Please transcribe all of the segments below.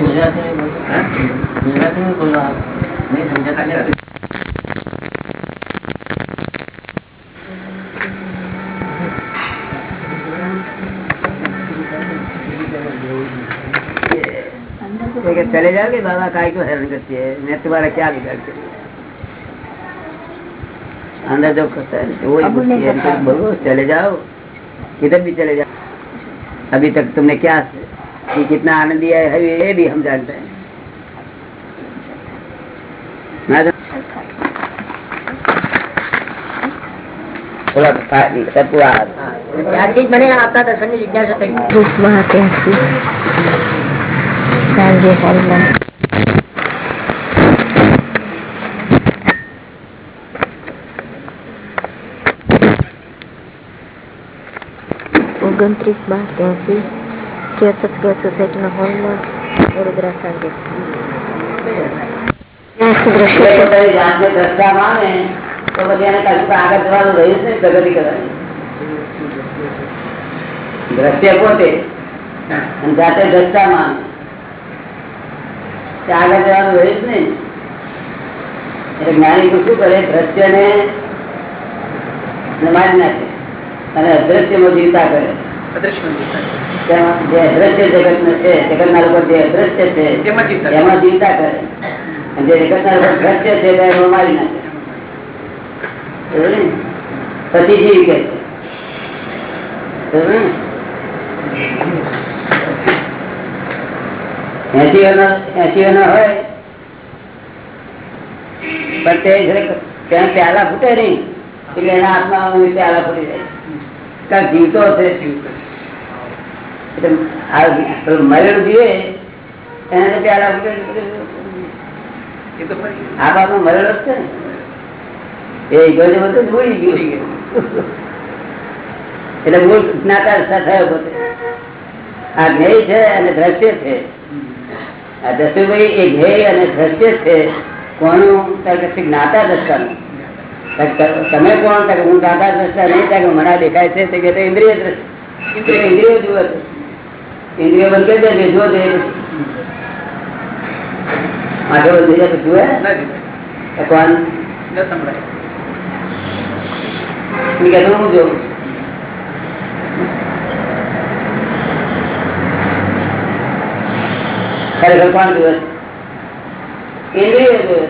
चले जाओगे बाबा काय क्यों तो हैरान करती है। मैं तुम्हारा क्या बिगाड़ के अंदर जो करता है तो तो बोलो चले जाओ। किधर भी चले जाओ। अभी तक तुमने क्या कि कितना आनंद दिया है ये भी हम जानते हैं ना जान- थोड़ा खा- सबको आ- ત્યારથી જ મને આપના દર્શનની જિજ્ઞાસા થઈ ગ્રુપમાં ત્યાંથી સાંજે હોલમાં ઓગણત્રીસ બાર ત્યાંથી કેસત સોસાયટીના હોલમાં વડોદરા સાંજે દ્રશ્ય દ્રશ્ય પોતે. જાતે દ્રષ્ટા માને આગળ જવાનું રહ્યું જ નહીં. એટલે જ્ઞાની શું કરે? દ્રશ્યને મારી નાખે. અને અદ્રશ્યમાં જીવતા કરે. જે અદ્રશ્ય જગત છે જગતના લોકો જે અદ્રશ્ય છે તેમાં જીવતા કરે. એમાં જીવતા કરે. અને જે જગતના લોકો દ્રશ્ય છે એમાં મારી નાખે. પછી જીવ કે છે. સમજ્યો ને? એસી એસી વર્ષનો હોય પણ તે ત્યાં પ્યાલા ફૂટે નહીં. એટલે એના હાથમાં પ્યાલા ફૂટી જાય. કારણ જીવતો છે એટલે મરેલું જીવે એને તો પ્યાલા ફૂટે એ તો ફરી આ બાબુ મરેલો જ છે ને. એ ગયો બધું ભૂલી ગયું. એટલે મૂળ જ્ઞાતા થયો પોતે. આ ધ્યેય છે અને દ્રશ્ય છે. આ દસુભાઈ એ ધ્યેય અને દ્રશ્ય છે કોનું? જ્ઞાતા દ્રષ્ટાનું તમે કોણ થાય હું દાદા દ્રષ્ટા નહીં થાય મને દેખાય છે તે કે ઇન્દ્રિય દ્રષ્ટા. ઇન્દ્રિય. જુએ ઇન્દ્રિય બંધ કરી દે જુઓ તે માથે બંધ થઈ તો જુએ? કોણ સંભળાય. હું જોઉં? ખરેખર કોણ જુએ? ઇન્દ્રિય જુએ.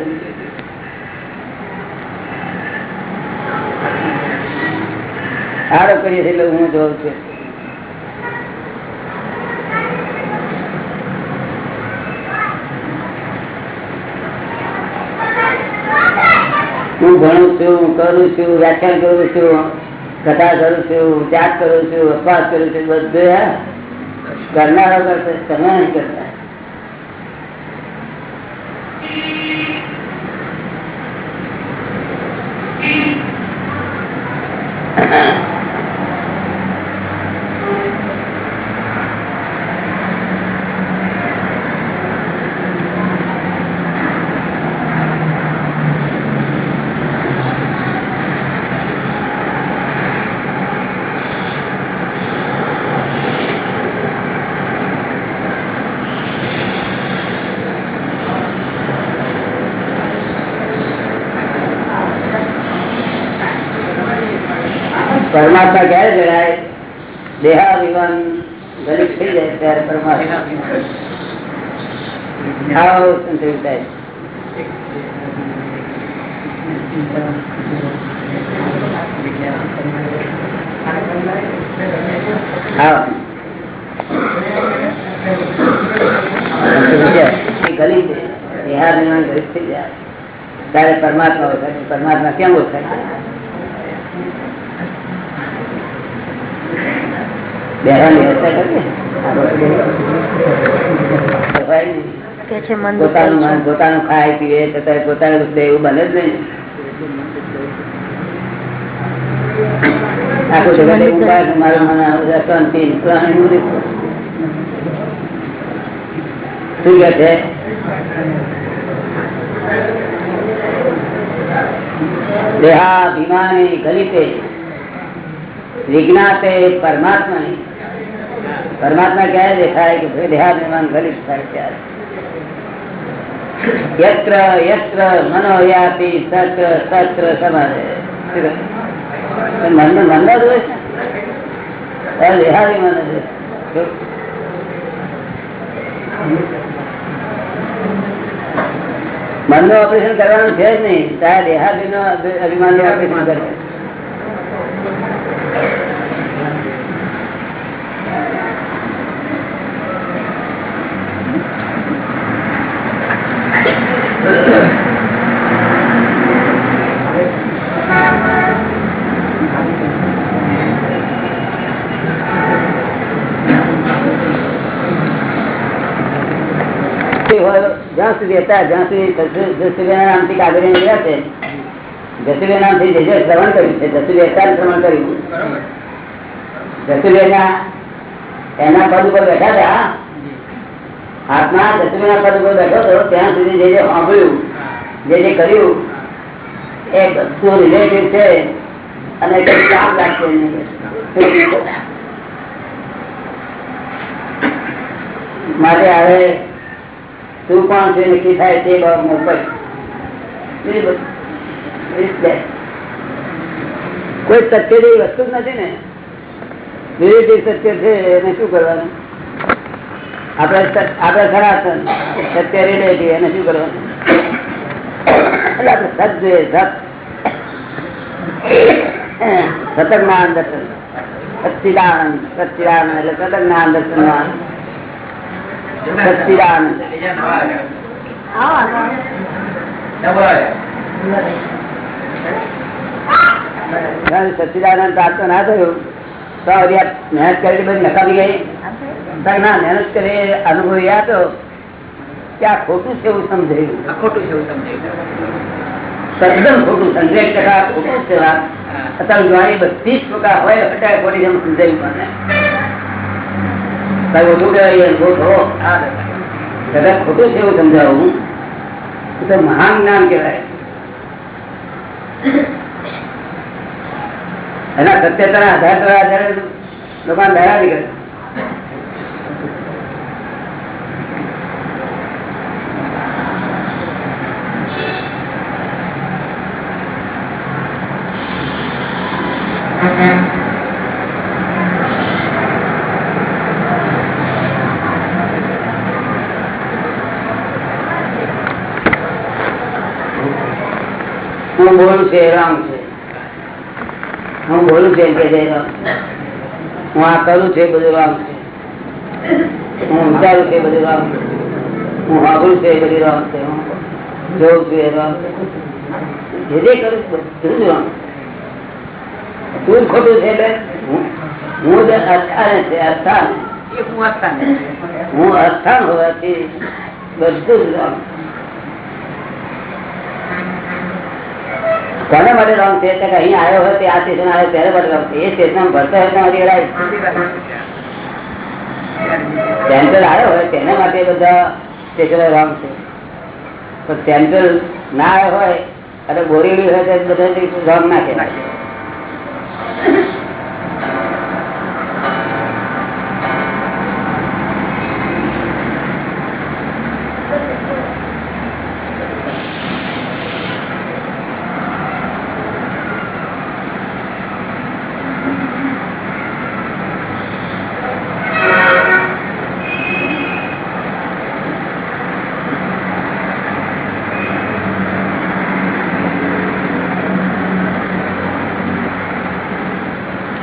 આરોપ કરીએ છીએ એટલે હું જોઉં છું. હું ભણું છું કરું છું, વ્યાખ્યાન કરું છું, કથા કરું છું, ત્યાગ કરું છું અપવાસ કરું છું, બધું કરનારા કરશે, તમે કરતા. ત્યારે પરમાત્મા ઓળખાય પરમાત્મા કેમ ઓળખાય બેહાની વ્યવસ્થા કરીએ. કે છે મન પોતાનું મન પોતાનું ખાય પીએ છતાં પોતાનું દુઃખ એવું બને જ નહીં. આખું જગત એવું કહે મારું મન આવું છે, શાંતિ, શાંતિ, એવું બધું. શું કહે છે? દેહાભિમાની ગલિતે વિજ્ઞાતે પરમાત્માની. પરમાત્મા ક્યારે દેખાય કે દેહાભિમાન ગલિત થાય ત્યારે. યત્ર યત્ર મનોયાતિ સત્ર સત્ર સમારે મન મનનો દોષ ને મન મનનું ઓપરેશન કરવાનું છે જ નહીં ત્યાં દેહાદી નો અભિમાનનું ઓપરેશન કરે સુધી હતા જ્યાં સુધી નામથી કાગળ ગયા છે. જસુભાઈ નામથી જે શ્રવણ કર્યું છે. જસુભાઈ અત્યારે શ્રવણ કર્યું? જસુભાઈ એના પદ ઉપર બેઠા હતા. હાથમાં જસુભાઈ ના પદ ઉપર બેઠો હતો. ત્યાં સુધી જે જે સાંભળ્યું, જે જે કર્યું, એ બધું રિલેટિવ છે અને કામ લાગશે માટે હવે તું કોણ છે નક્કી થાય તે બાબત મોકલ કોઈ સત્ય જેવી વસ્તુ જ નથી ને. રિલેટિવ સત્ય છે એને શું કરવાનું? આપણે આપણે સનાતન સત્ય રિલેટિવ એને શું કરવાનું? એટલે આપણે સત જોઈએ, સત. સતત જ્ઞાન દર્શન. સચ્ચિદાનંદ સચ્ચિદાનંદ એટલે સતત જ્ઞાન દર્શન સચ્ચિદાનંદ પ્રાપ્ત ના થયું. તો મહેનત કરી બધી નકામી ગઈ. ના મહેનત કરી અનુભવ હતો કે આ ખોટું છે એવું સમજાયું. ખોટું છે એવું સમજાયું. તદ્દન ખોટું સંજય ટકા ખોટું છે. અત્યારે બધી જ ટકા હોય અટાય ખોટી જેમ સમજાયું મને. ખોટો છે એવું સમજાવું તો મહાન જ્ઞાન કહેવાય. એના સત્યતાના આધાર આધારે લોકો દયા નીકળે. છે હું આ કરું છે બધું રામ. છે હું વિચારું છે બધું રામ. હું વાપરું છે બધું રામ છે. હું જોઉં છું એ રામ જે જે કરું બધું જ રામ. તું ખોટું છે એટલે હું જ અસ્થાને છે અસ્થાન. હું અસ્થાન હોવાથી બધું જ રામ કોના માટે રોંગ છે? કે અહીં આવ્યો હોય તે આ સ્ટેશન આવ્યો, ત્યારે માટે રોંગ એ સ્ટેશન ભરતો હોય તમારી રાઈટ. સેન્ટ્રલ આવ્યો હોય તેના માટે બધા સ્ટેશનો રોંગ છે. તો સેન્ટ્રલ ના આવ્યો હોય, અને બોરેલી હોય તો બધા રોંગ ના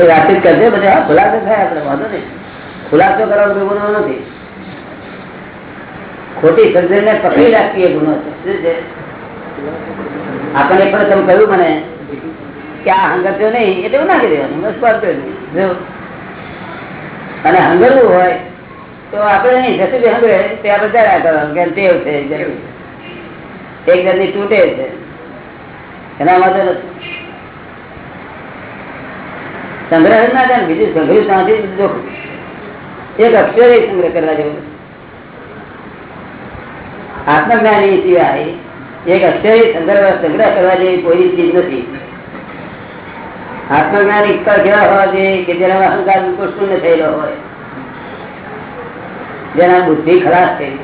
વાતચીત કરજે બધા ખુલાસો થાય આપણે, વાંધો નહીં. ખુલાસો કરવાનો કોઈ ગુનો નથી. ખોટી સર્જન ને પકડી રાખવી એ ગુનો છે. આપણને પણ તમે કહ્યું મને કે આ હંગત્યો નહીં એટલે એવું નાખી દેવાનું, બસ કરી જો. અને હંગરવું હોય, તો આપણે નહીં જતું જે હંગરે, તે આપણે જરા કરવાનું કે ટેવ છે એક જણની તૂટે છે. એના માટે નથી સંગ્રહ ના થાય બીજું સંગ્રહ ત્યાંથી એક અક્ષર સંગ્રહ કરવા જેવું આત્મજ્ઞાની સિવાય એક અક્ષર સંગ્રહ સંગ્રહ કરવા જેવી કોઈ ચીજ નથી. આત્મજ્ઞાની કેવા હોવા જોઈએ કે જેના અહંકાર શૂન્ય થયેલો હોય? જેના બુદ્ધિ ખરાબ થઈ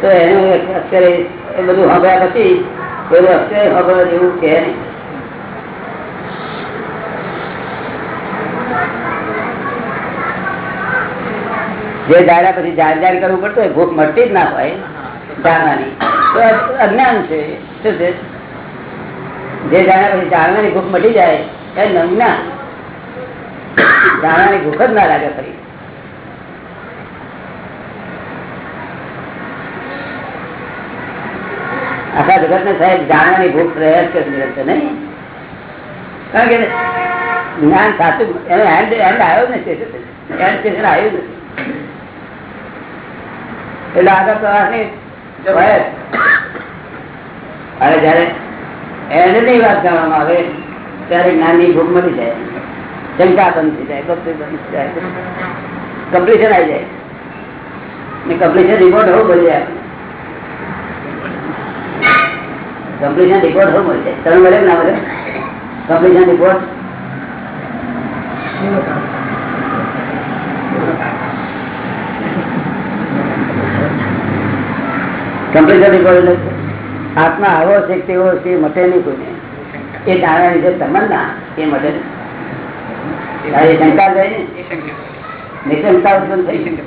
તો એનું અક્ષરે એ બધું હવે પછી બધું અક્ષરે સાંભળવા જેવું કે નહીં. જે જાણ્યા પછી જાણ જાણ કરવું પડતું હોય, ભૂખ મળતી જ ના હોય, જાણવાની. તો અજ્ઞાન છે. શું છે? જે જાણ્યા પછી જાણવાની ભૂખ મટી જાય, એ નમના જાણવાની ભૂખ જ ના લાગે ફરી. આખા જગત ને સાહેબ જાણવાની ભૂખ રહે જ કરે નહીં? કારણ કે જ્ઞાન સાચું, એનો હેન્ડ હેન્ડ આવ્યો ને આવ્યું નથી. એટલે આગળ પ્રવાસની અને જયારે એન્ડની વાત કરવામાં આવે, ત્યારે જ્ઞાનની ભૂખ મળી જાય. શંકા બંધ જાય કમ્પ્લીશન આવી જાય. ને કમ્પ્લીશન રિપોર્ટ હોવું મળી જાય. કમ્પ્લીશન રિપોર્ટ હોવું મળી જાય. તમે મળે ના મળે? કમ્પ્લીશન રિપોર્ટ કમ્પ્લીશન રિપોર્ટ એટલે આત્મા આવો છે તેવો છે મટે નહીં કોઈને એ જાણવાની જે તમન્ના એ મટે નહીં. શંકા જાય ને? નિશંકા ઉત્પન્ન થઈ.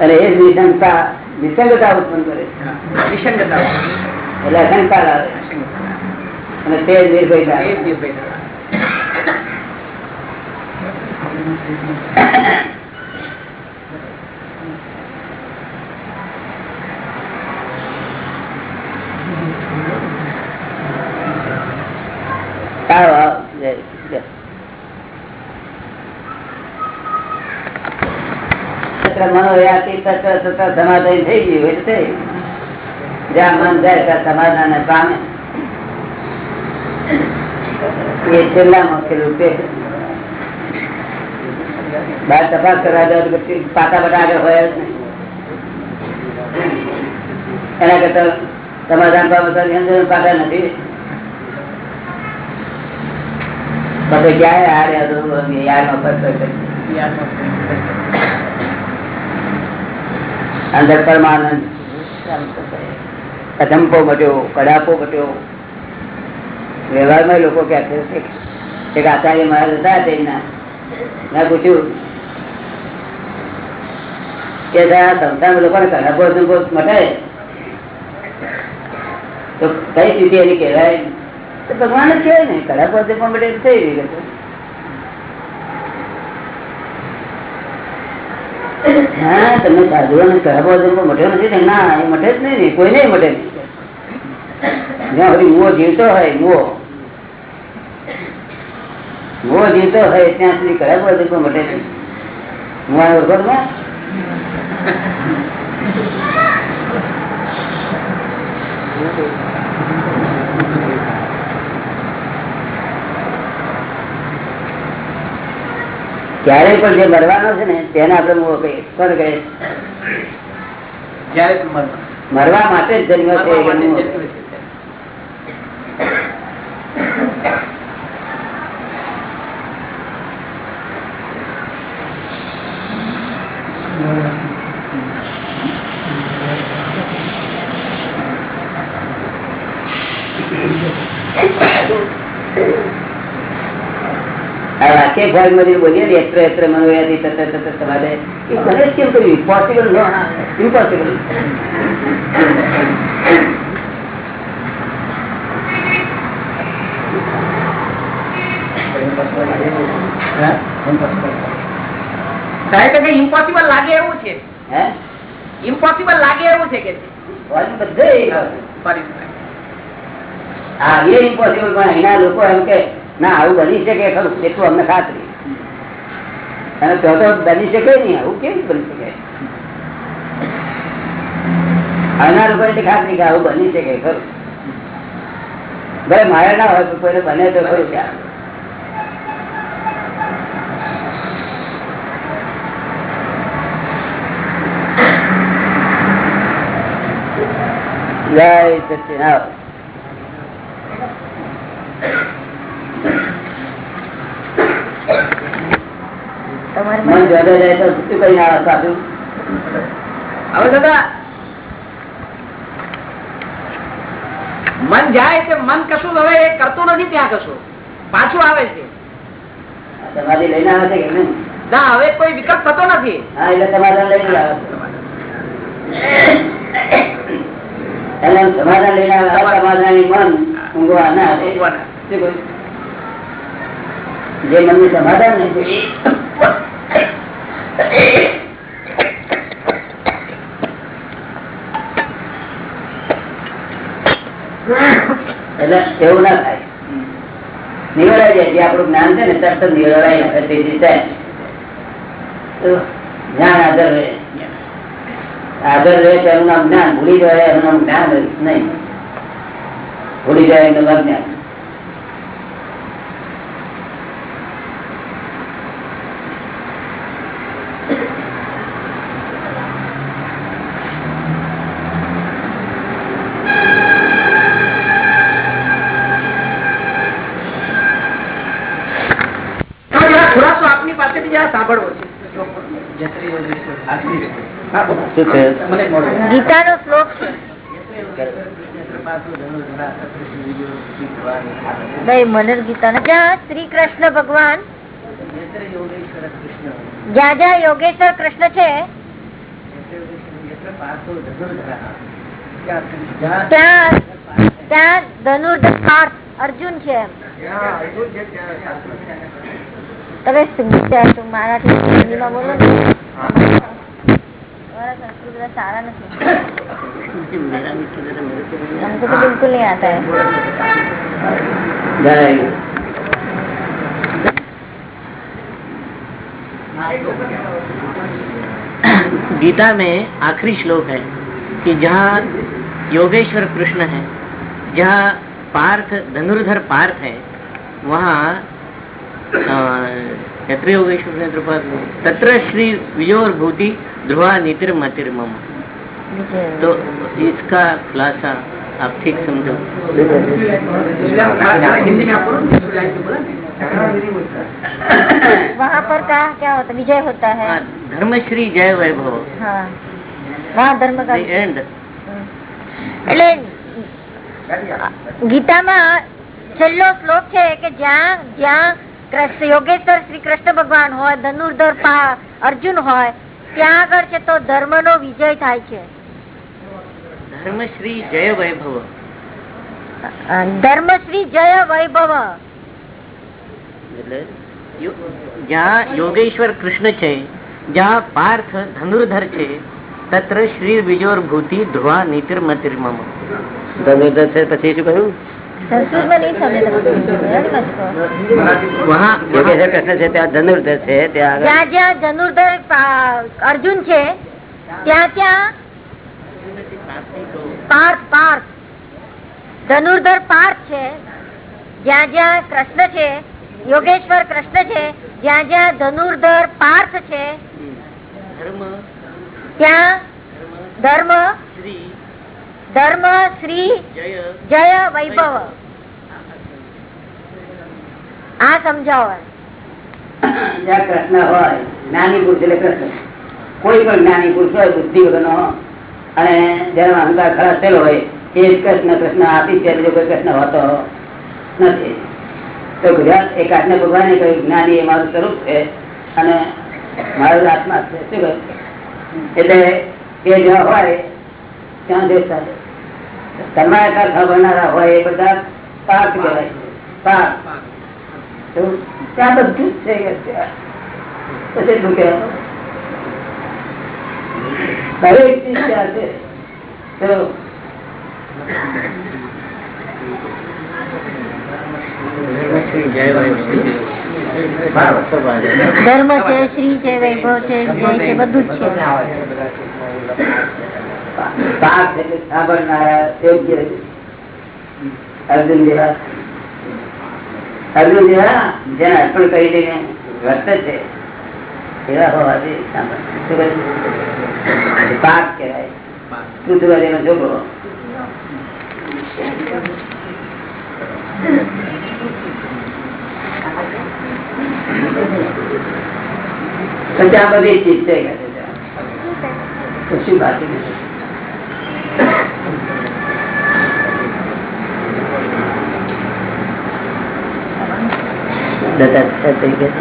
અને એ જ નિશંકા નિસંગતા ઉત્પન્ન કરે વિસંગતા એટલે અશંકા લાવે. અને તે નિર્ભય નિર્ભયતા એ જ આવે. નિર્ભયતા. આવો, આવો. જય, જય. તત્ર તત્ર તત્ર સમાધાન થઈ ગયું એટલે. જ્યાં મન જાય ત્યાં સમાધાન પામે. એ છેલ્લામાં છેલ્લું તે. બહાર તપાસ કરવા જાવ તો પાટા આગળ હોય એના કરતા સમાધાન પામે પાટા નથી. પછી ક્યારે હારે હતું યાર નો અંદર પરમાનંદ. કદંપો મટ્યો કડાપો મટ્યો વ્યવહારમાં લોકો કહે છે એક આચાર્ય મહારાજ હતા તેમના. મેં પૂછ્યું કે સંસ્થામાં લોકોને કડાપો અધંપો મટે? તો કઈ સ્થિતિ એની કહેવાય? તો ભગવાન જ કહેવાય ને, કડાપો અધંપો મટે થઈ રહી હા જીવતો હોય ત્યાં સુધી કડાપો અધંપો મટે નહીં. મુઆ ઓળખો તમે ક્યારે પણ જે મરવાનો છે ને તેને આપણે મોહ કહીએ મરવા. માટે જ જન્મ છે Thank. આ વાક્ય ફળમાં બોલીએ ને એત્ર એત્ર મનોયાદી તત્ર તત્ર તમારે એ કરે જ કેમ કર્યું? ઇમ્પોસિબલ નો ઇમ્પોસિબલ સાહેબ કે ઇમ્પોસિબલ લાગે એવું છે. હે? ઇમ્પોસિબલ લાગે એવું છે કે. બધે. આ એ ઇમ્પોસિબલ પણ અહીંના લોકો એમ કે ના, આવું બની શકે, ખરું એટલું અમને ખાતરી. અને તો તો બની શકે નહીં, આવું કેવી બની શકે? અહીંના લોકો ખાતરી કે આવું બની શકે, ખરું. ભલે મારે ના હોય બને તો ખરું ત્યાં જય સચિન તમારે મન જોડે જાય તો શું કઈ આવે પાછું હવે દાદા મન જાય તે મન કશું હવે એ કરતું નથી ત્યાં કશું. પાછું આવે છે. તમારી લઈને આવે છે કે ના હવે કોઈ વિકલ્પ થતો નથી. હા એટલે તમારે લઈને આવે સમાધાન લઈને આવે આ મન ઊંઘવા ના ઊંઘવા? જે મનનું સમાધાન એટલે એવું ના થાય. નિવડાઈ જાય, જે આપણું જ્ઞાન છે ને તરત તે તો જ્ઞાન આદર રહે. આદર રહે તેનું નામ જ્ઞાન. ભૂલી જાય એનું નામ જ્ઞાન નહીં. ભૂલી જાય એનું નામ જ્ઞાન. શું છે. ગીતાનો શ્લોક શ્રી કૃષ્ણ ભગવાન. જ્યાં જ્યાં યોગેશ્વર કૃષ્ણ છે, ત્યાં ત્યાં ધનુર્ધર અર્જુન છે તમે મારાથી બોલો ને. हाँ। गीता में आखिरी श्लोक है कि जहाँ योगेश्वर कृष्ण है जहाँ पार्थ धनुर्धर पार्थ है वहाँ अ, यत्र योगेश्वर नेत्रपात तत्र श्री विजोर भूति ध्रुवा नितिर मतिर मम तो इसका खुलासा आप ठीक समझो हिंदी में आप बोलो ना, गुजराती में बोलो ना। वहाँ पर क्या क्या होता है विजय होता है हाँ, धर्मश्री जय वैभव हाँ वहाँ धर्म का The end. એટલે ગીતામાં છેલ્લો શ્લોક છે કે જ્યાં જ્યાં કૃષ્ણ યોગેશ્વર શ્રી કૃષ્ણ ભગવાન હોય ધનુર્ધર અર્જુન હોય ત્યાં આગળ છે તો ધર્મ નો વિજય થાય છે. ધર્મશ્રી જય વૈભવ. ધર્મશ્રી જય વૈભવ. જ્યાં યોગેશ્વર કૃષ્ણ છે જ્યાં પાર્થ ધનુર્ધર છે તત્ર શ્રી વિજોર ભૂતિ ધ્રુવા નીતિર મતિર ધનુર્ધર છે પછી શું કહ્યું? અર્જુન છે ત્યાં ત્યાં પાર્થ પાર્થ ધનુર્ધર પાર્થ છે જ્યાં જ્યાં કૃષ્ણ છે યોગેશ્વર કૃષ્ણ છે જ્યાં જ્યાં ધનુર્ધર પાર્થ છે ત્યાં ધર્મ ધર્મ શ્રી જય. વૈભવ. આ સમજાવો. જ્યાં કૃષ્ણ હોય જ્ઞાની પુરુષ એટલે પ્રશ્ન કોઈ પણ જ્ઞાની પુરુષ હોય બુદ્ધિ વગરનો. અને જેનો અહંકાર ખરાબ થયેલો હોય એ જ કૃષ્ણ કૃષ્ણ આપી છે બીજો કોઈ કૃષ્ણ હોતો નથી. તો ગુજરાત એક આજને ભગવાને કહ્યું જ્ઞાની એ મારું સ્વરૂપ છે અને મારું આત્મા છે. શું કહ્યું? એટલે એ જ્યાં હોય ત્યાં દેશ થાય કર્માયકાર ખબરનારા હોય એ બધા પાક કહેવાય. પાક ત્યાં બધું જ છે પછી શું કહેવાનું? દરેક ધર્મ છે, શ્રી છે, વૈભવ છે, બધું જ છે. પાક એટલે સાંભળનારા યોગ્ય અર્જુન જેવા અર્જુન જેવા જેને અર્પણ કરી દઈને વર્ત છે, એવા હોવાથી સાંભળ. શું? પાક કહેવાય. પૃથ્વીનો છોકરો? પણ ત્યાં બધી ચીજ છે. કશું બાકી નથી થઈ ગયા.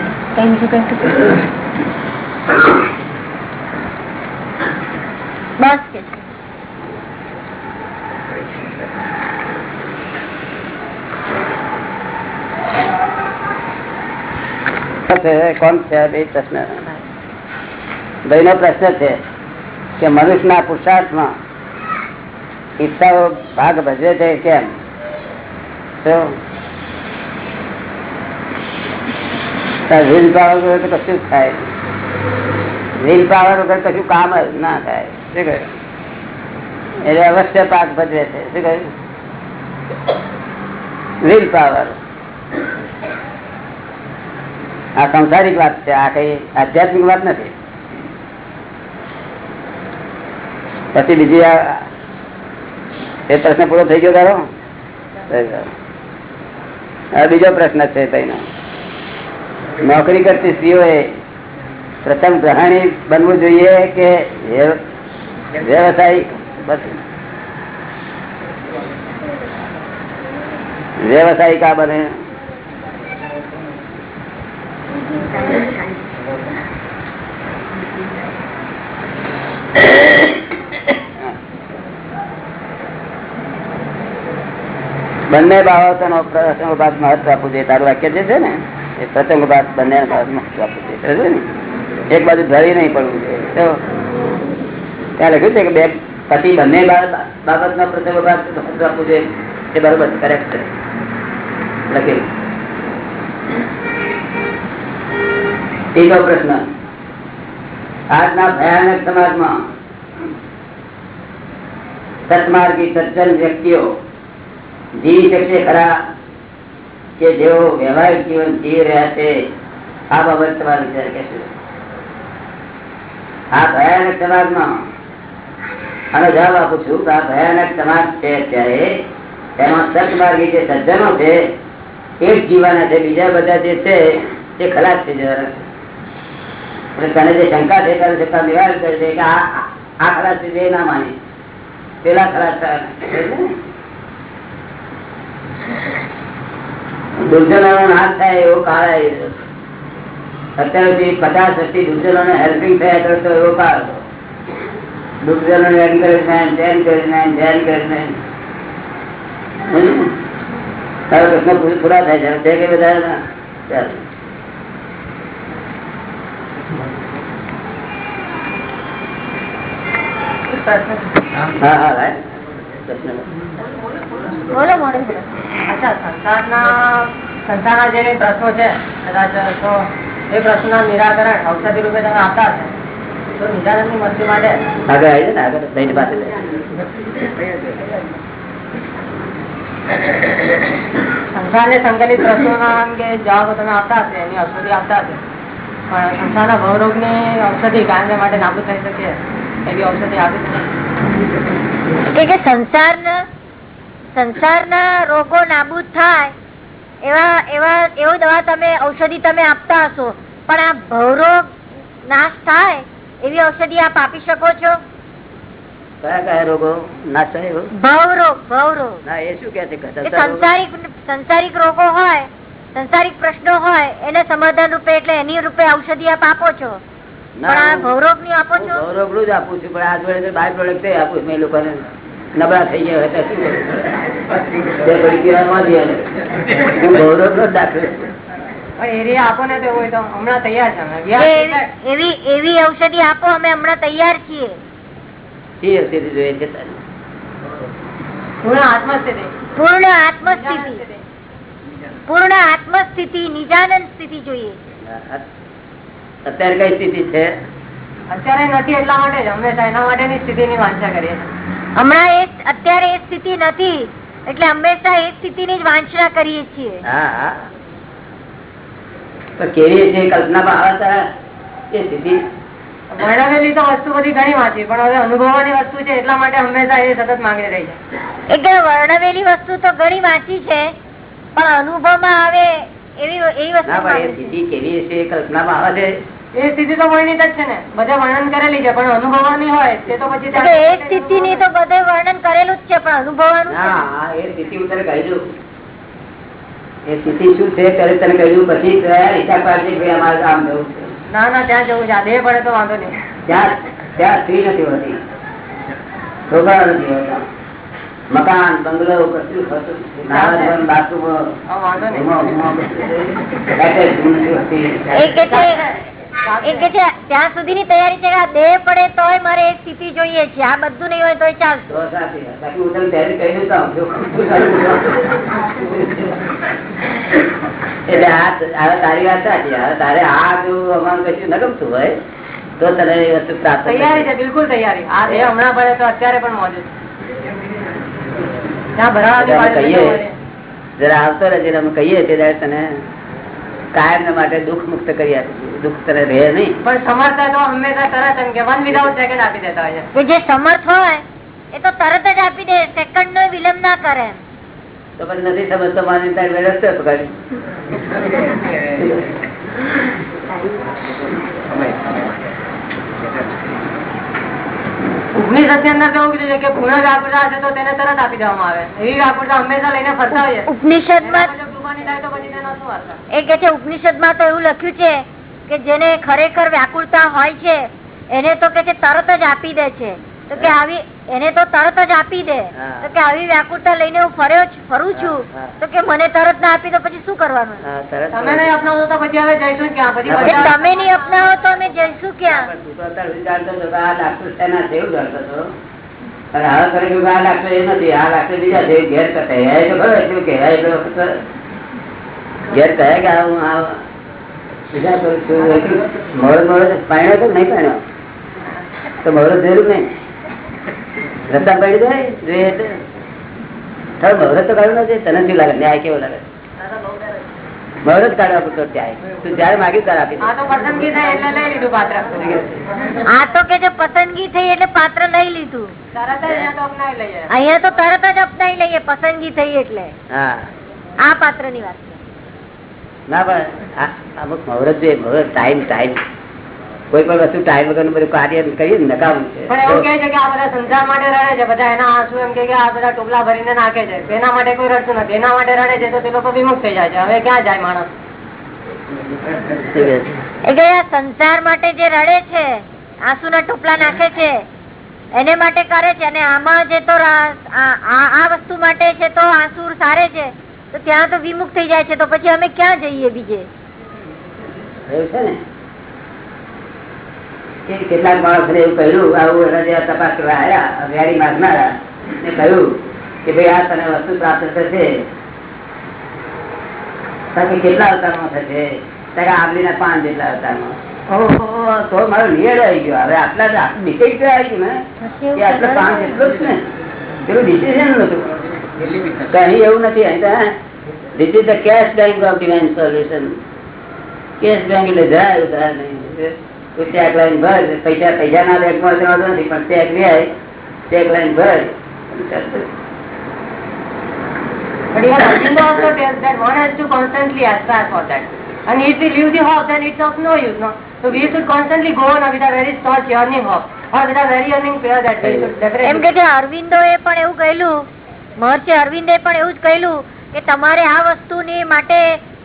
બસ. છે. કોણ છે? બે પ્રશ્ન. ભાઈ નો પ્રશ્ન છે કે મનુષ્યના પુરુષાર્થમાં ઈચ્છાઓ ભાગ ભજવે છે કેમ વિલ પાવર વગર તો કશું જ થાય. વિલ પાવર વગર કશું કામ જ ના થાય. શું કહ્યું? એટલે અવશ્ય પાક ભજવે છે. શું કહ્યું? વિલ પાવર આ સંસારિક વાત છે. આ કઈ આધ્યાત્મિક વાત નથી. પછી બીજી આ એ પ્રશ્ન પૂરો થઈ ગયો તારો? બીજો પ્રશ્ન છે ભાઈનો નોકરી કરતી સ્ત્રીઓએ પ્રથમ ગ્રહણી બનવું જોઈએ કે વ્યવસાય વ્યવસાયિક વ્યવસાયિકા બને. બંને બાબતોનો પ્રસંગોપાત મહત્વ આપવું જોઈએ. તારું વાક્ય જે છે ને? એ ભાગ બંને બાબત ને? એક બાજુ ધરી નહીં પડવું ત્યાં લખ્યું છે કે બે પતિ બંને બાબતનો પ્રસંગ ભાગ આપવું જોઈએ. એ બરોબર કરેક્ટ છે. લખેલું. પ્રશ્ન. આજના ભયાનક સમાજમાં સત્માર્ગી સજ્જન વ્યક્તિઓ જીવી શકશે ખરા? કે જેઓ વ્યવહારિક જીવન જીવી રહ્યા છે, આ બાબત તમારો વિચાર કહેશો આ ભયાનક સમાજમાં આનો જવાબ આપું છું કે આ ભયાનક સમાજ છે અત્યારે એમાં સતમાર્ગી જે સજ્જનો છે એ જીવાના છે, બીજા બધા જે છે તે ખલાસ થઈ જવાના છે. એટલે તને જે શંકા છે ત્યારે છતાં નિવારણ કરે છે કે આ આ ખલાસ છે એ ના માની પેલા ખલાસ થવાના. દુર્જનો નાશ થાય એવો કાળ આવી. અત્યાર પચાસ વર્ષથી દુર્જનો હેલ્પિંગ થયા કરતો એવો કાળ દુર્જનો એન્કરેજમેન્ટ એન્કરેજમેન્ટ એન્કરેજમેન્ટ તારો પ્રશ્ન પૂરા થાય છે. કે બધા ચાલો. હા હા પ્રશ્ન બોલો બોલો અચ્છા સંસારના સંસારના જે પ્રશ્નો છે કદાચ તો એ પ્રશ્નના નિરાકરણ ઔષધિ રૂપે તમે આપતા હશે. તો નિરાકરણની મસ્તી માટે આગળ આવી ને આગળ બેન પાસે. સંસારને સંકલિત પ્રશ્નોના કે જવાબો તમે આપતા હશે એની ઔષધિ આપતા હશે. પણ સંસારના ભવરોગની ઔષધિ કારણ માટે નાબૂદ થઈ શકે એવી ઔષધિ આપી શકે કે સંસાર સંસારના સંસારના રોગો નાબૂદ થાય એવા એવા એવો દવા તમે ઔષધિ તમે આપતા હશો પણ આ ભવરોગ નાશ થાય એવી ઔષધિ આપ આપી શકો છો? કયા કયા રોગો નાશ થાય ભવરોગ ભવરોગ. ના એ શું કે છે કે એ સંસાર રોગો? સંસારિક સંસારિક રોગો હોય સંસારિક પ્રશ્નો હોય એને સમાધાન રૂપે એટલે એની રૂપે ઔષધિ આપ આપો છો. પણ આ ભવરોગની આપો છો? જ આપું છું પણ આ જોડે બાય પ્રોડક્ટ આપું છું એ લોકોને નબળા થઈ ગયા હતા શું દાખલો આપો ને તો એવું ઔષધિ આપો અમે હમણાં તૈયાર છીએ? પૂર્ણ આત્મસ્થિતિ. પૂર્ણ આત્મસ્થિતિ. પૂર્ણ આત્મસ્થિતિ નિજાનંદ સ્થિતિ જોઈએ. અત્યારે કઈ સ્થિતિ છે? અત્યારે નથી એટલા માટે જ હંમેશા એના માટેની સ્થિતિની વાંચા કરીએ હમણાં એ અત્યારે એ સ્થિતિ નથી. એટલે હંમેશા એ સ્થિતિની જ વાંચના કરીએ છીએ. હા હા. પણ કેવી છે કલ્પનામાં આવે છે એ સ્થિતિ? વર્ણવેલી તો વસ્તુ બધી ઘણી વાંચી પણ હવે અનુભવવાની વસ્તુ છે એટલા માટે હંમેશા એ સતત માંગી રહી છે એટલે વર્ણવેલી વસ્તુ તો ઘણી વાંચી છે પણ અનુભવમાં આવે એવી એવી વસ્તુ ના. સ્થિતિ કેવી છે એ કલ્પનામાં આવે છે? એ સ્થિતિ તો વર્ણિત જ છે ને. બધે વર્ણન કરેલી છે પણ અનુભવવાની હોય તે તો પછી એ સ્થિતિ ની તો બધે વર્ણન કરેલું જ છે પણ અનુભવવાનું હા હા, એ સ્થિતિ હું તને કહ્યું એ સ્થિતિ શું છે ત્યારે તને કહ્યું પછી તૈયાર હિસાબ ભાઈ અમારે આમ જવું ના ના ત્યાં જવું છે દેહ પડે તો વાંધો નહીં. ત્યાં ત્યાં સ્ત્રી નથી હોતી છોકરા નથી હોતા. મકાન બંગલો કશું હોતું બાથરૂમો, વાંધો નહીં. એ કે છે ત્યાં સુધીની તૈયારી છે કે આ દેહ પડે તોય મારે એક સ્થિતિ જોઈએ છે આ બધું નહીં હોય તોય ચાલશે. એટલે આ તારી વાત સાચી. હવે તારે આ જો અમારું કશું ન ગમતું હોય તો તને એ વસ્તુ પ્રાપ્ત તૈયારી છે બિલકુલ તૈયારી. આ દેહ હમણાં પડે તો અત્યારે પણ મોજું ત્યાં નથી. જરા આવતો રહેજે અમે કહીએ તે તને. કાયમ માટે દુઃખ મુક્ત કરી આપીશું દુઃખ તને રહે નહીં. પણ સમર્થ તો હંમેશા તરત એમ કે વન વિધાઉટ સેકન્ડ આપી દેતા હોય છે. જે સમર્થ હોય એ તો તરત જ આપી દે સેકન્ડ નો વિલંબ ના કરે. તો પછી નથી સમજતો માની તારી રસ્તે પકડી. ઉપનિષદમાં અંદર તો એવું કીધું છે કે પૂર્ણ વ્યાકુળતા હશે તો તેને તરત આપી દેવામાં આવે. એવી વ્યાકુળતા હંમેશા લઈને ફરતા હોઈએ ઉપનિષદમાં એના જો કૃપાની થાય તો પછી તેનો શું અર્થ? એ કે છે ઉપનિષદમાં તો એવું લખ્યું છે કે જેને ખરેખર વ્યાકુળતા હોય છે એને તો કે છે તરત જ આપી દે છે. તો કે આવી એને તો તરત જ આપી દે. તો કે આવી વ્યાકુળતા લઈને હું ફર્યો ફરું છું. તો કે મને તરત ના આપી તો પછી શું કરવાનું? તમે નહીં અપનાવો તો પછી હવે જઈશું ક્યાં? તમે નહીં અપનાવો તો અમે જઈશું ક્યાં? ઘેર કહે કે હું આ કરું છું મોડો મોડો પાણ્યો તો નહીં પાણ્યો તો મોડો જોયેલું નહીં. રસ્તા પડી જાય જોઈએ એટલે તારે તો કાઢવું નથી તને શું લાગે? ન્યાય કેવો લાગે? મહુરત કાઢવા પૂરતો ત્યાં તું જયારે માગ્યું ત્યારે આપી આ તો પસંદગી થાય એટલે લઈ લીધું પાત્ર. આ તો કે જે પસંદગી થઈ એટલે પાત્ર લઈ લીધું. અહિયાં અહીંયા તો તરત જ અપનાવી લઈએ પસંદગી થઈ એટલે. હા. આ પાત્રની વાત છે. ના પણ આ- અમુક મહુરત જોઈએ મહુરત ટાઈમ ટાઈમ કોઈ પણ વસ્તુ ટાઈમ વગરનું બધું કાર્ય કરીએ ને નકામું પણ એવું કહે છે કે આ બધા સંસાર માટે રડે છે બધા એના આંસુ એમ કે કે આ બધા ટોપલા ભરીને નાખે છે. તેના માટે કોઈ રડતું નથી. એના માટે રડે છે તો તે લોકો વિમુખ થઈ જાય છે. હવે ક્યાં જાય માણસ? એ સંસાર માટે જે રડે છે આંસુના ટોપલા નાખે છે એને માટે કરે છે. અને આમાં જે તો આ વસ્તુ માટે છે તો આંસુ સારે છે. તો ત્યાં તો વિમુખ થઈ જાય છે. તો પછી અમે ક્યાં જઈએ બીજે? એવું છે ને? કેટલાક માણસને એવું કહ્યું આવું એના જેવા તપાસ કરવા આવ્યા અગિયારી માગનારા ને કહ્યું કે ભાઈ આ તને વસ્તુ પ્રાપ્ત થશે. તાકે કેટલા અવતારમાં થશે? તારે આંબલીના પાન જેટલા અવતારમાં. ઓહો, તો મારો નિયર આવી ગયો. હવે આટલા તો આટલું આવી ગયું ને આટલા પાંચ જેટલો જ ને. પેલું ડિસિઝન નતું કઈ એવું નથી અહીં is the cash bank of divine solution cash bank એટલે જાય ઉધાર નહીં. ચેક લાઈન ભર પૈસા પૈસા ના બેંકમાં જવાનો નથી પણ ચેક લે ચેક લાઈન ભર But even Arvindo also tells that one has to constantly aspire for that. And if we leave the hope, then it's of no use, no? So we should constantly go on with a very staunch yearning hope, or with a very yearning prayer that we should definitely... એમ. કે છે અરવિંદો એ પણ એવું કહેલું મહર્ષિ અરવિંદે પણ એવું જ કહેલું કે તમારે આ વસ્તુની માટે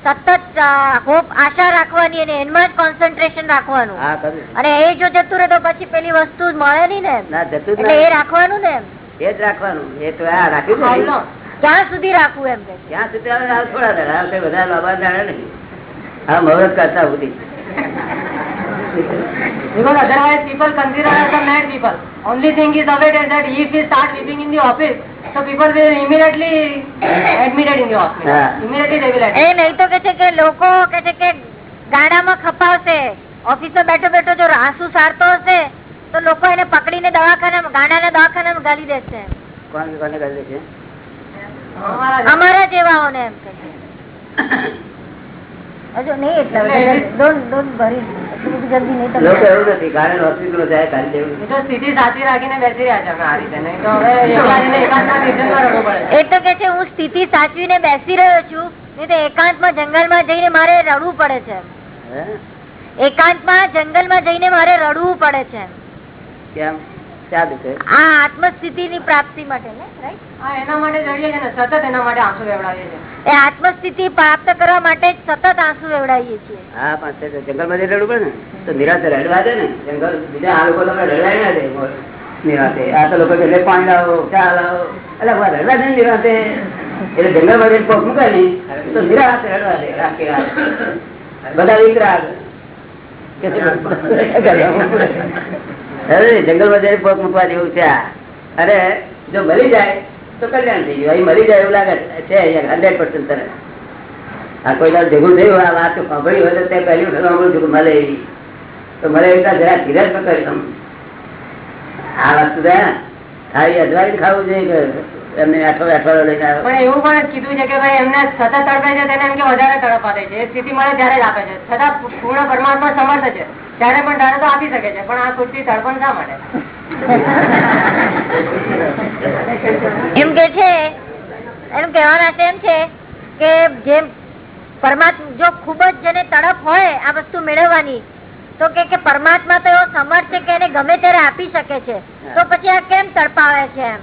સતત ખૂબ હોપ આશા રાખવાની અને એમાં જ કોન્સન્ટ્રેશન રાખવાનું. હા અને એ જો જતું રહે તો પછી પેલી વસ્તુ મળે નહીં ને જતું એટલે એ રાખવાનું ને એમ. એ જ રાખવાનું. એ તો આ રાખ્યું? ક્યાં સુધી રાખવું એમ કે. છે. સુધી બધા થોડા દાડા નહીં. હા મુહૂર્ત કરતા સુધી Because otherwise people consider us a mad people. Only thing is awaited that if we start living in the office, એ નહીં તો કે છે કે લોકો કે છે કે ગાડામાં ખપાવશે ઓફિસમાં બેઠો બેઠો જો આંસુ સારતો હશે તો લોકો એને પકડીને દવાખાના ગાડાના દવાખાનામાં ગાલી દેશે. કોણ કોને કરે છે અમારા જેવાઓને એમ કે બેસી રહ્યા છે અમે આ રીતે નહીં તો હવે એકલા રહીને એકાંતના નિર્જનમાં રહેવું પડે એ તો કે છે હું સ્થિતિ સાચવીને બેસી રહ્યો છું નહીં તો એકાંતમાં જંગલમાં જઈને મારે રડવું પડે છે. હે? એકાંતમાં જંગલમાં જઈને મારે રડવું પડે છે. કેમ? ક્યાં દુખે આ આત્મસ્થિતિની પ્રાપ્તિ માટે ને એના માટે જડીએ છે સતત એના માટે આંસુ વેવડાવીએ છીએ. એ આત્મસ્થિતિ પ્રાપ્ત કરવા માટે સતત આંસુ વેવડાવીએ છીએ. હા પણ જંગલમાં રડવું પડે ને તો નિરાશે રડવા દે ને જંગલ બીજા આ લોકો તમે રડવાય ના દે નિરાતે. આ તો લોકો એટલે પાણી લાવો ચા લાવો. એટલે રડવા દે નિરાશે એટલે જંગલમાં જઈને પગ મૂકે ને તો નિરાતે રડવા દે આખી બધા વિતરાગ કે જંગલમાં જઈને પગ મૂકવા જેવું છે. અરે જો મરી જાય તો કલ્યાણ થઈ ગયું અહીં મરી જાય એવું લાગે છે હંડ્રેડ પર્સન્ટ તને આ કોઈ વાર ભેગું થયું આ વાત સાંભળી હોય તો તે પહેલી સાંભળ્યું છું મળે એવી તો મળે એવી તો જરા ધીરજ પકડી. આ વસ્તુ ને, અજવાળી ખાવું જોઈએ એમને અઠવાડિયે અઠવાડિયે લઈને આવ્યો. પણ એવું પણ કીધું છે કે ભાઈ એમને સતત તડપે છે તેને એમ કે વધારે તડપ આપે છે. એ સ્થિતિ મળે ત્યારે જ આપે છે. છતાં પૂર્ણ પરમાત્મા સમર્થ છે. ત્યારે પણ ત્યારે તો આપી શકે છે પણ આ ખુરશી તડપણ શા માટે? એમ કે છે એમ કહેવાનો એમ છે કે જેમ પરમાત્મા જો ખૂબ જ જેને તડપ હોય આ વસ્તુ મેળવવાની તો કે કે પરમાત્મા તો એવો સમર્થ છે કે એને ગમે ત્યારે આપી શકે છે. તો પછી આ કેમ તડપાવે છે એમ?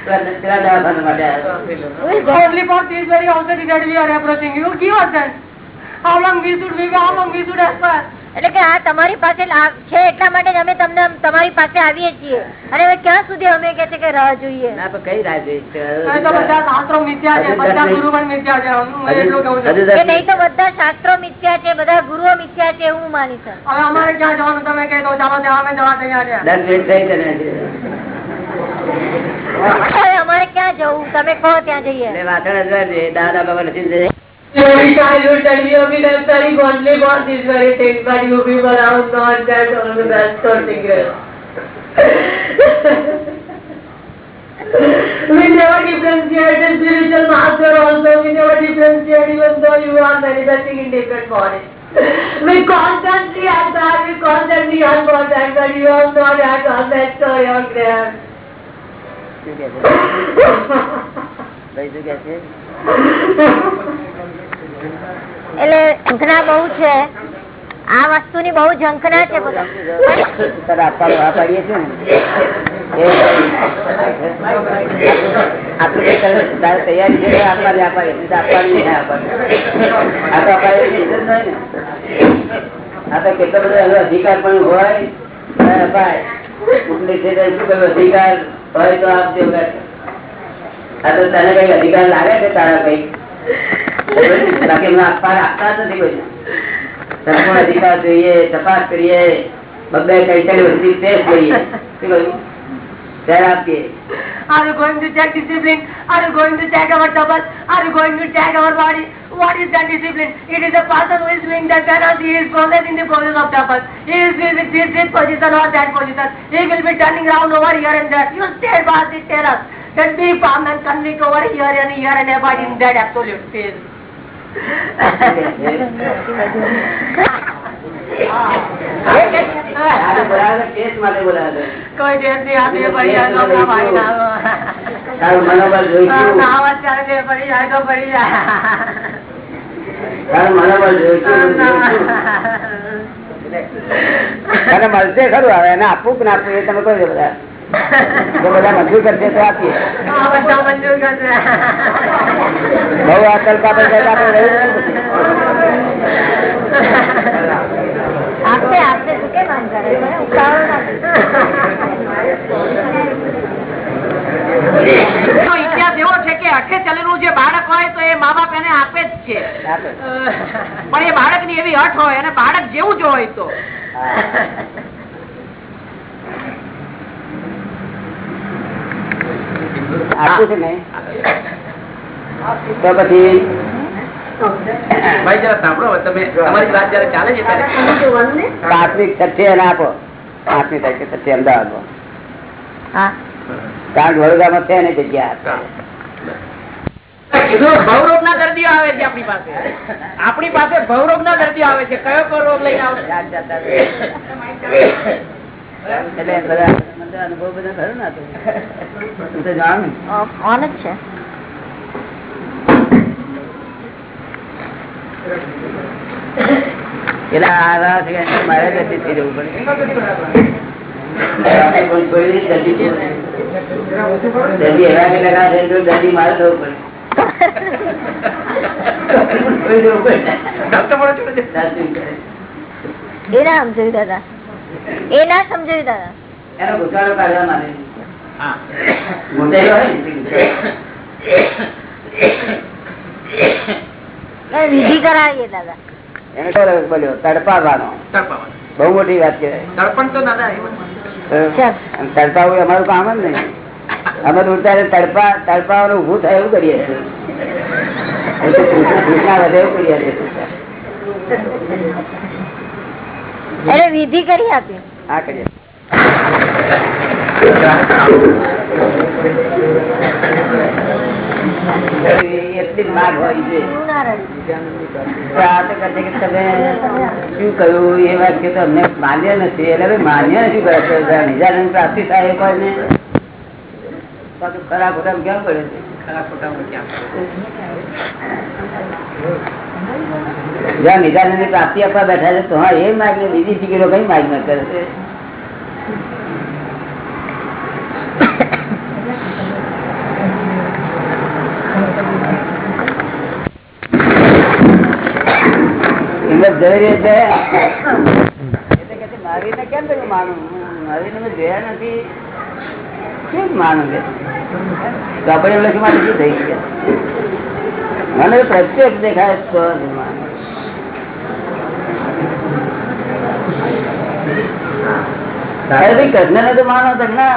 હા. Is હા. very that we are approaching you. Give us. How long we should how long we should aspire. એટલે કે આ તમારી પાસે છે એટલા માટે જ અમે તમને તમારી પાસે આવીએ છીએ અને હવે ક્યાં સુધી અમે કે છે કે રાહ જોઈએ કઈ રાહ જોઈ છે? હવે તો બધા શાસ્ત્રો મિથ્યા છે હજુ બધા દસ ગુરુ પણ મિથ્યા છે હું એટલું કહું હજુ છું દસ કે નહીં તો બધા શાસ્ત્રો મિથ્યા છે બધા ગુરુઓ મિથ્યા છે એવું માની છે હવે અમારે ક્યાં જવાનું તમે કહી દો અમે જવા તૈયાર છે અમારે ક્યાં જવું તમે કહો ત્યાં જઈએ વાસણ દાદા બાબા નથી ને જઈ. You wish I would tell you we are very godly about these very things, but you people are not that all the best sorting We never differentiate the spiritual master also, we never differentiate even though you are manifesting in different bodies. We constantly aspire, we constantly yearn that, but you have not had all that so your prayer. શું કહે છે? ભાઈ શું કહે છે? એટલે ઝંખના બહુ છે આ વસ્તુની બહુ ઝંખના છે બધા તારે આપવાનું આ પાડીએ છીએ ને તૈયારી છે તો આપવાની આ પાડીએ. નહીં તો આપવાની આપવાની. આ તો અપાય ને. આ તો કેટલો બધો અધિકાર પણ હોય અપાય. ઉપલી શું કહ્યું અધિકાર આ તો તને કઈ અધિકાર લાગે છે તારા કઈ? આપવા આપતા જ નથી કોઈ. સંપૂર્ણ અધિકાર જોઈએ, તપાસ કરીએ બબ્બે કઈ કઈ વસ્તુ test Are you going to check discipline? Are you going to check our tapas? Are you going to check our body? What is that discipline? It is a person who is doing that whereas he is possessing the process of tapas. He is with this, this position or that position. He will be turning around over here and there. You stay past it, tell us. That be calm and convict over here and here and abide in that absolute peace. આને બોલાવે છે, test માટે બોલાવે છે. કોઈ દેશ ની હાથે પડી જાય તો આપણા ભાઈ ના તારું મનોબળ જોઈશું નાવ અત્યારે બે પડી જાય તો પડી જાય તારું મનોબળ જોઈશું જોઈશું. તને મળશે ખરું હવે એને આપવું કે ના આપવું એ તમે કહી દો બધા જો બધા મંજૂર કરશે તો આપીએ આ બધા મંજૂર કરશે બહુ અકલ કાપે છે તો આપણે રહ્યું જ નથી. શું કેમ આમ કરે છે? ઉતાવળ ના ઇતિહાસ એવો છે કે અઠે ચલેલું જે બાળક હોય તો એ મા બાપ એને આપે જ છે પણ એ બાળકની એવી હઠ હોય અને બાળક જેવું જ હોય તો આપવું છે ને તો પછી ભાઈ જરા સાંભળો તમે તમારી વાત જયારે ચાલે છે પ્રાથમિક છે એને આપો. પાંચમી તારીખે અમદાવાદમાં કારણ વડોદરામાં છે ને જગ્યા. ભવરોગ ના દર્દીઓ આવે છે આપણી પાસે. આપણી પાસે ભવરોગ ના દર્દીઓ આવે છે. કયો કયો રોગ લઈને આવે એટલે બધા અનુભવ બધા ખરો ને જાણું ને. જ છે. એટલે આ રાહ છે મારે ગતિ થઈ જવું પડે. મારે. એ ના સમજાયું દાદા. એ ના સમજાયું દાદા. એનો ગુસ્સાનો કાઢવા મોટેલો હોય. ના, વિધિ કરાવીએ દાદા. એને બોલ્યો તડપાવાનો. બહુ મોટી વાત કહેવાય. તડપણ તો દાદા તડપાવું અમારું કામ જ નહીં. અમે ઉડતા તડપા તડપાવાનું ઊભું થાય એવું કરીએ છીએ. વધે એવું કરીએ છીએ. વિધિ કરી આપી. હા કરીએ. એટલી માગ હોય છે. આ તો કહે કે તમે શું કહ્યું? એ વાક્ય તો અમને માન્ય નથી. એટલે માન્ય શું કરે છે? નિજાનંદ પ્રાપ્તિ થાય કોઈને? ખરા ખોટા કેમ પડે છે? ખરા ખોટામાં ક્યાં જ્યાં નિજાનંદ પ્રાપ્તિ આપવા બેઠા છે તો હા એ માગ ને બીજી ટિકિટો કઈ માગ ન કરે? છે હિંમત જરૂરી છે છે, મહાવીરને કેમ નથી. કેમ માનું કે? આપણે માટે શું થઈ ગયા મને પ્રત્યક્ષ તો કૃષ્ણ ને તો માનો તો ના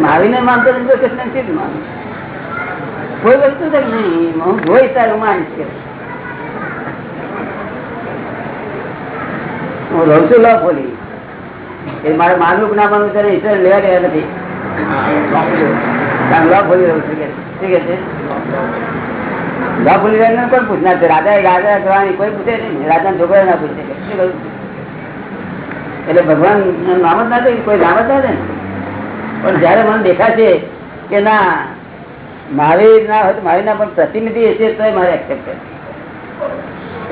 માવીને માનતો નથી કૃષ્ણથી જ માનો? કોઈ વસ્તુ નહીં હું જોઈ તારું માનીશ. હું રહું છું લો બોલી. એ મારે માનવું ના માનવું ત્યારે ઈશ્વર લેવા ગયા નથી. લો બોલી રહું છું રાજા રાજા કોઈ પૂછે નહીં. રાજા છોકરા ના પૂછે. એટલે ભગવાન નામ ના દે, કોઈ નામ જ ના. પણ જયારે મને દેખાશે કે ના, મારી ના હોય મારી ના પણ પ્રતિનિધિ હશે તો મારે એક્સેપ્ટ કરે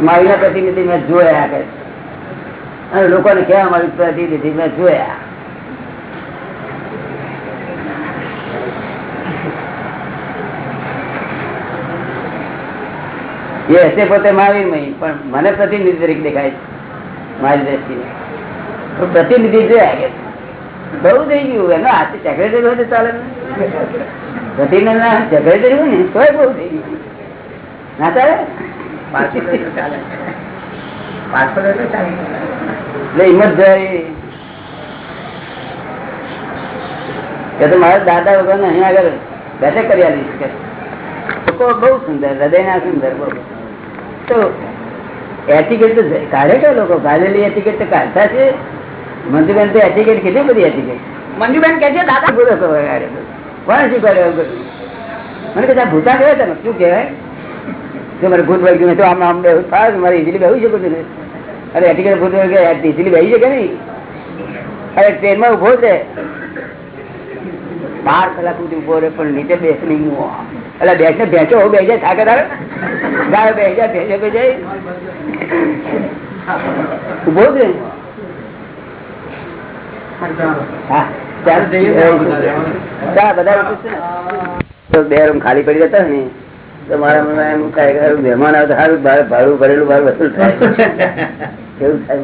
મારી ના પ્રતિનિધિ મેં જોયા આગળ અને લોકોને કેવા મારી પ્રતિનિધિ મેં જોયા. એ હશે પોતે મહાવીર નહીં પણ મને પ્રતિનિધિ તરીકે દેખાય છે, મારી દ્રષ્ટિએ. પ્રતિનિધિ જોયા કે બહુ થઈ ગયું, એનો હાથે સેક્રેટરી હોય તો ચાલે પ્રતિનિધિ ના સેક્રેટરી હોય ને, તોય બહુ થઈ ગયું. ના ચાલે. એટલે હિંમત જાય. કે તો મારા દાદા વગર ને અહીંયા આગળ બેઠે કરી આલીશ કે લોકો બહુ સુંદર હૃદય ના સુંદર બહુ. તો એટીકેટ તો કાઢે કે લોકો? કાઢેલી એટીકેટ તો કાઢતા છે. મંજુબેન તો એટીકેટ કેટલી બધી એટીકેટ મંજુબેન કે છે દાદા. પૂરો? કરો કોણ શું શીખવાડ્યું એવું બધું? મને કે ભૂતા કહેવાય તમે શું કહેવાય? જો મારે ભૂત વળગ્યું તો આમ આમ બે થાય મારી ઇઝીલી શકું છું ને અરે એટીકેટ ભૂત વળગે બેસી છે કે નહીં? અરે ટ્રેનમાં ઊભો છે. બાર કલાક સુધી ઊભો રહે પણ નીચે બેસ નહીં એટલે બેસ ને ભેંચો બે જાય થાકે તારે? ગાય બેસી જાય ભેંચો બે જાય ઊભો હા બે રૂમ ખાલી પડી જતા ને. તો મારા મહેમાન આવે તો સારું ભાડું ભરેલું ભાડું વસૂલ થાય. એવું થાય.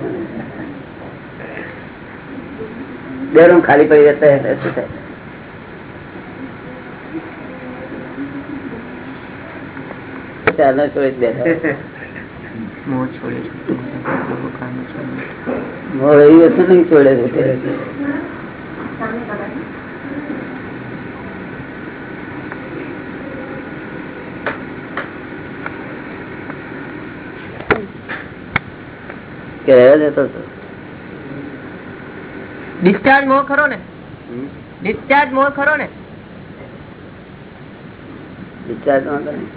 બે રૂમ ખાલી પડી જતા એટલે શું થાય? ચાલો છોડી બેઠા મોહ છોડે મોહ એવી વસ્તુ નહીં છોડે છે કે હતો ડિસ્ચાર્જ મોહ ખરો ને? ડિસ્ચાર્જ મોહ ખરો ને? ડિસ્ચાર્જ વાંધો નહીં.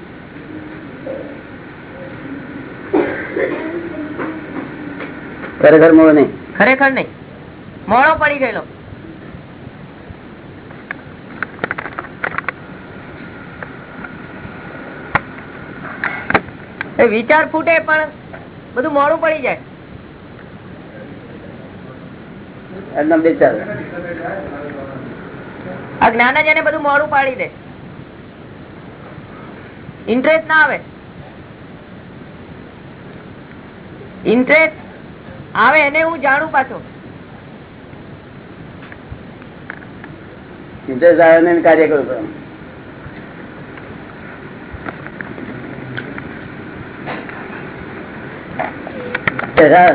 ખરેખર મોહ નહીં ખરેખર નહીં મોડો પડી ગયેલો. એ વિચાર ફૂટે પણ બધું મોડું પડી જાય. એમના વિચાર આ જ એને બધું મોડું પાડી દે. ઇન્ટરેસ્ટ ના આવે. ઇન્ટરેસ્ટ આવે એને હું જાણું પાછો. ઇન્ટરેસ્ટ આવે ને કાર્ય કરું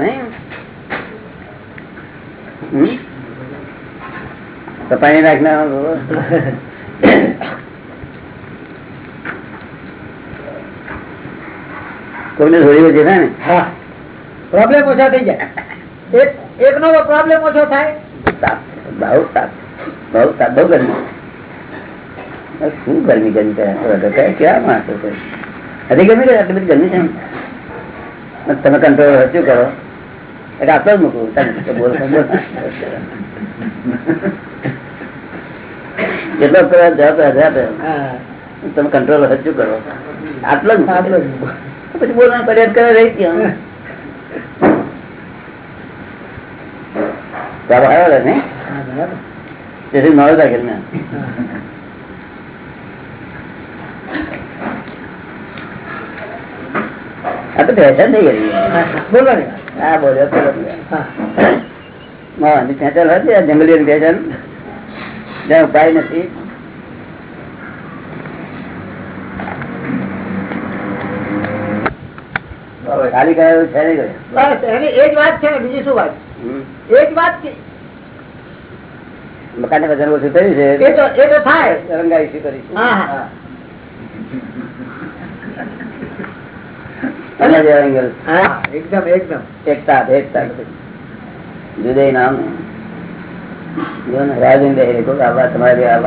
નહીં? તો પાણી નાખના કોઈને થોડી વચ્ચે થાય ને? હા. પ્રોબ્લેમ ઓછા થઈ જાય. એક એક નો પ્રોબ્લેમ ઓછો થાય. બહુ બહુ બહુ ગરમી. શું ગરમી ગરમી કરે? ક્યાં માણસો છે? હજી ગરમી કરે આટલી બધી ગરમી છે તમે કંટ્રોલ શું કરો? એટલે આપડે જ મૂકવું. બોલો. જેટલો કરો જવાબ હજાર તમે કંટ્રોલ હજુ કરો? આટલો. પછી બોલવાનું ફરિયાદ કરે રહી ગયા. જવાબ આવ્યો ને? તેથી નવ રાખેલ ને આ તો ફેશન થઈ ગઈ બોલો ને. હા બોલ્યો જંગલી ફેશન. જ્યાં ઉપાય નથી. ખાલી કરાયું છે નહીં ગયું. બસ એની એ વાત છે ને બીજી શું વાત? એક વાત મકાન ને વજન ઓછું થયું છે? એ તો એ તો થાય. રંગાઈ શું કરીશું? એકદમ એકદમ. એકતા એકતા. જુદે નામ. રાજેન્દ્ર એ કહું આવા ખાબમાં આવ્યા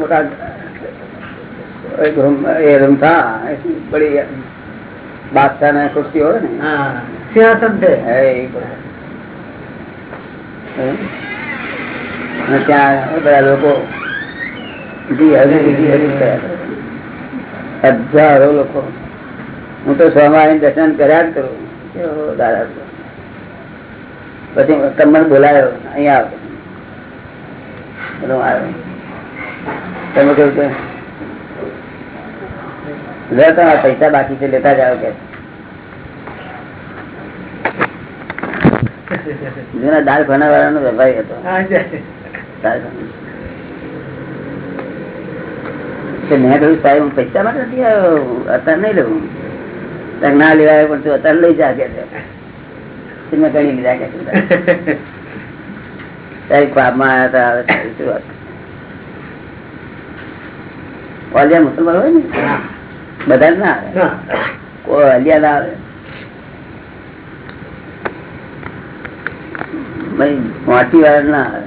હતા એ રૂમ થા બડી બાદશાહ ને ખુરશી હોય ને. સિંહાસન લોકો હજારો લોકો. હું તો સ્વામિનારાયણ દર્શન કર્યા જ કરું. દાદા પછી તમને બોલાયો, અહીંયા આવ્યો. તમે કહ્યું પૈસા બાકી છે, લેતા જાઓ કે. જૂના દાળ ખાના વાળાનો વેપારી હતો મેં કહ્યું સાહેબ હું પૈસા માટે નથી આવ્યો અત્યારે નહીં લઉં. ના લેવાય પણ તું અત્યારે લઈ જા કે મેં ગણી લીધા કે. સાહેબ પાપમાં આવ્યા હતા હવે શું વાત? ઓલિયા મુસલમાન હોય ને? હા. બધા ના આવે. ના. કોઈ અલિયા ના આવે? ભાઈ મોટી વાર ના આવે.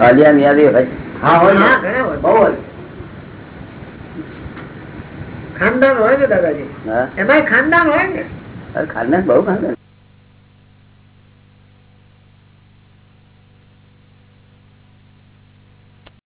અલિયા મિયાદી હોય? હા હોય બહુ હોય. ખાનદાન હોય ને દાદાજી? હા. એમાં ખાનદાન હોય ને? ખાનદાન બહુ ખાનદાન.